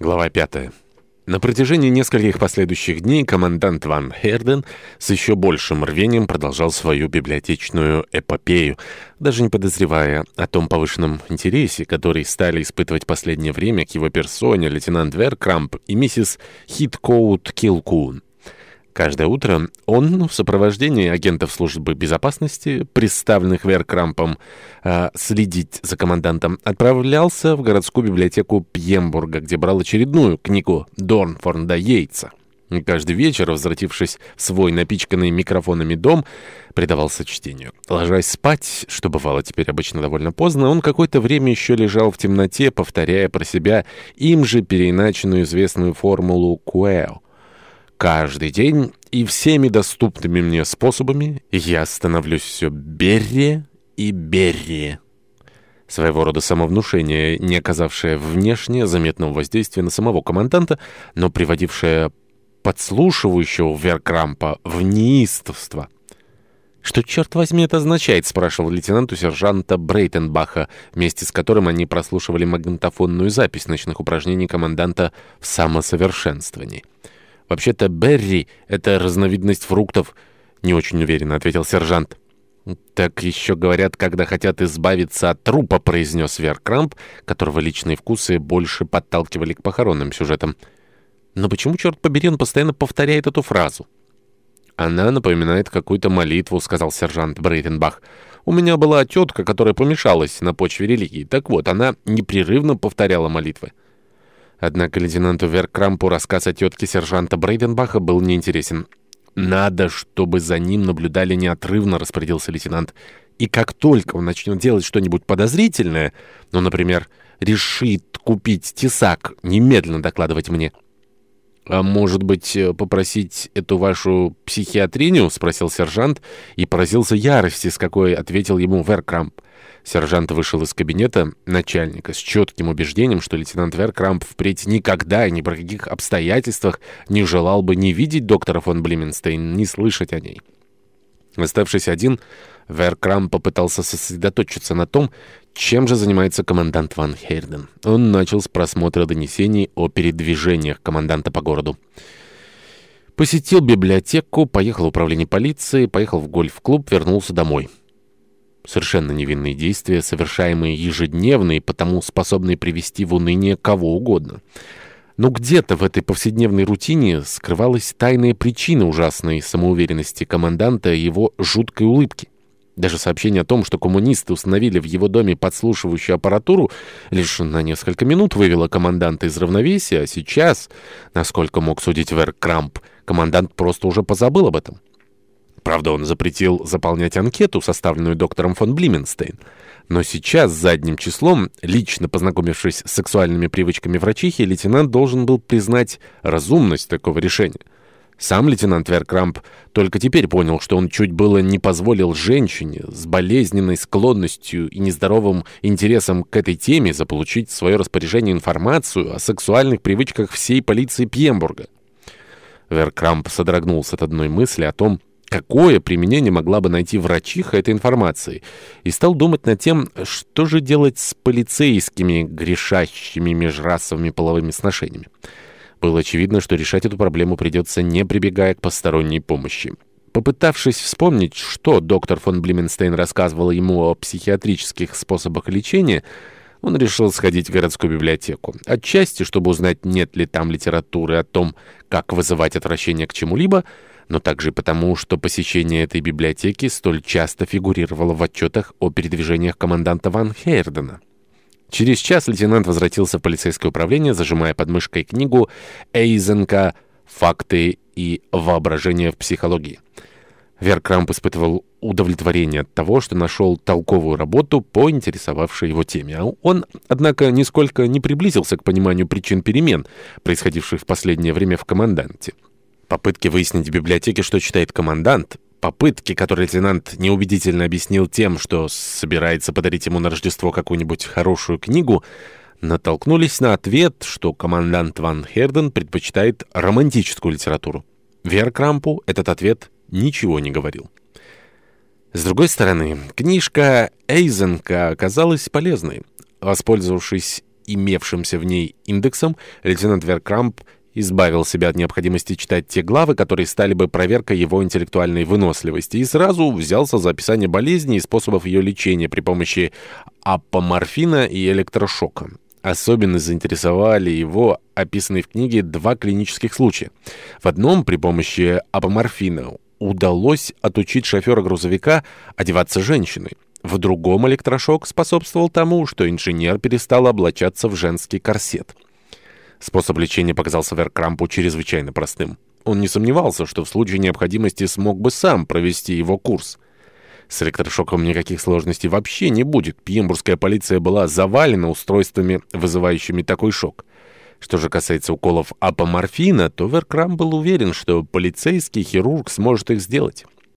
Глава 5. На протяжении нескольких последующих дней командант Ван Херден с еще большим рвением продолжал свою библиотечную эпопею, даже не подозревая о том повышенном интересе, который стали испытывать последнее время к его персоне лейтенант Веркрамп и миссис Хиткоут Килкун. Каждое утро он в сопровождении агентов службы безопасности, представленных Веркрампом а, следить за командантом, отправлялся в городскую библиотеку Пьембурга, где брал очередную книгу Дорнфорда и Каждый вечер, возвратившись в свой напичканный микрофонами дом, предавался чтению. Ложась спать, что бывало теперь обычно довольно поздно, он какое-то время еще лежал в темноте, повторяя про себя им же переиначенную известную формулу «Куэо» каждый день, и всеми доступными мне способами я становлюсь все берее и берее. Своего рода самовнушение, не оказавшее внешне заметного воздействия на самого команданта, но приводившее подслушивающего Веркрампа в неистовство. «Что, черт возьми, это означает?» — спрашивал лейтенант у сержанта Брейтенбаха, вместе с которым они прослушивали магнитофонную запись ночных упражнений команданта в самосовершенствовании. «Вообще-то берри — это разновидность фруктов», — не очень уверенно ответил сержант. «Так еще говорят, когда хотят избавиться от трупа», — произнес Веркрамп, которого личные вкусы больше подталкивали к похоронным сюжетам. «Но почему, черт побери, он постоянно повторяет эту фразу?» «Она напоминает какую-то молитву», — сказал сержант Брейтенбах. «У меня была тетка, которая помешалась на почве религии. Так вот, она непрерывно повторяла молитвы». Однако лейтенанту Веркрампу рассказ о тетке сержанта Брейденбаха был неинтересен. «Надо, чтобы за ним наблюдали неотрывно», — распорядился лейтенант. «И как только он начнет делать что-нибудь подозрительное, ну, например, решит купить тесак, немедленно докладывать мне». «А может быть, э, попросить эту вашу психиатриню?» — спросил сержант и поразился ярости, с какой ответил ему Веркрамп. Сержант вышел из кабинета начальника с четким убеждением, что лейтенант Веркрамп впредь никогда и ни при каких обстоятельствах не желал бы ни видеть доктора фон Блименстейн, ни слышать о ней. Оставшись один, Веркрам попытался сосредоточиться на том, чем же занимается командант Ван Хейрден. Он начал с просмотра донесений о передвижениях команданта по городу. Посетил библиотеку, поехал в управление полиции, поехал в гольф-клуб, вернулся домой. Совершенно невинные действия, совершаемые ежедневно и потому способные привести в уныние кого угодно. Но где-то в этой повседневной рутине скрывалась тайная причина ужасной самоуверенности команданта и его жуткой улыбки. Даже сообщение о том, что коммунисты установили в его доме подслушивающую аппаратуру, лишь на несколько минут вывело команданта из равновесия, а сейчас, насколько мог судить Вер Крамп, командант просто уже позабыл об этом. Правда, он запретил заполнять анкету, составленную доктором фон Блименстейн. Но сейчас, задним числом, лично познакомившись с сексуальными привычками врачихи, лейтенант должен был признать разумность такого решения. Сам лейтенант Веркрамп только теперь понял, что он чуть было не позволил женщине с болезненной склонностью и нездоровым интересом к этой теме заполучить в свое распоряжение информацию о сексуальных привычках всей полиции Пьембурга. Веркрамп содрогнулся от одной мысли о том, какое применение могла бы найти врачиха этой информации, и стал думать над тем, что же делать с полицейскими, грешащими межрасовыми половыми сношениями. Было очевидно, что решать эту проблему придется, не прибегая к посторонней помощи. Попытавшись вспомнить, что доктор фон Блименстейн рассказывал ему о психиатрических способах лечения, он решил сходить в городскую библиотеку. Отчасти, чтобы узнать, нет ли там литературы о том, как вызывать отвращение к чему-либо, но также потому, что посещение этой библиотеки столь часто фигурировало в отчетах о передвижениях команданта Ван Хейрдена. Через час лейтенант возвратился в полицейское управление, зажимая под мышкой книгу Эйзенка «Факты и воображение в психологии». Веркрамп испытывал удовлетворение от того, что нашел толковую работу по интересовавшей его теме. А он, однако, нисколько не приблизился к пониманию причин перемен, происходивших в последнее время в команданте. Попытки выяснить в библиотеке, что читает командант, попытки, которые лейтенант неубедительно объяснил тем, что собирается подарить ему на Рождество какую-нибудь хорошую книгу, натолкнулись на ответ, что командант Ван Херден предпочитает романтическую литературу. Веркрампу этот ответ ничего не говорил. С другой стороны, книжка Эйзенка оказалась полезной. Воспользовавшись имевшимся в ней индексом, лейтенант Веркрамп избавил себя от необходимости читать те главы, которые стали бы проверкой его интеллектуальной выносливости, и сразу взялся за описание болезни и способов ее лечения при помощи апоморфина и электрошока. Особенно заинтересовали его описанные в книге два клинических случая. В одном при помощи апоморфина удалось отучить шофера грузовика одеваться женщиной. В другом электрошок способствовал тому, что инженер перестал облачаться в женский корсет. Способ лечения показался Веркрампу чрезвычайно простым. Он не сомневался, что в случае необходимости смог бы сам провести его курс. С электрошоком никаких сложностей вообще не будет. Пьембургская полиция была завалена устройствами, вызывающими такой шок. Что же касается уколов апоморфина, то Веркрам был уверен, что полицейский хирург сможет их сделать.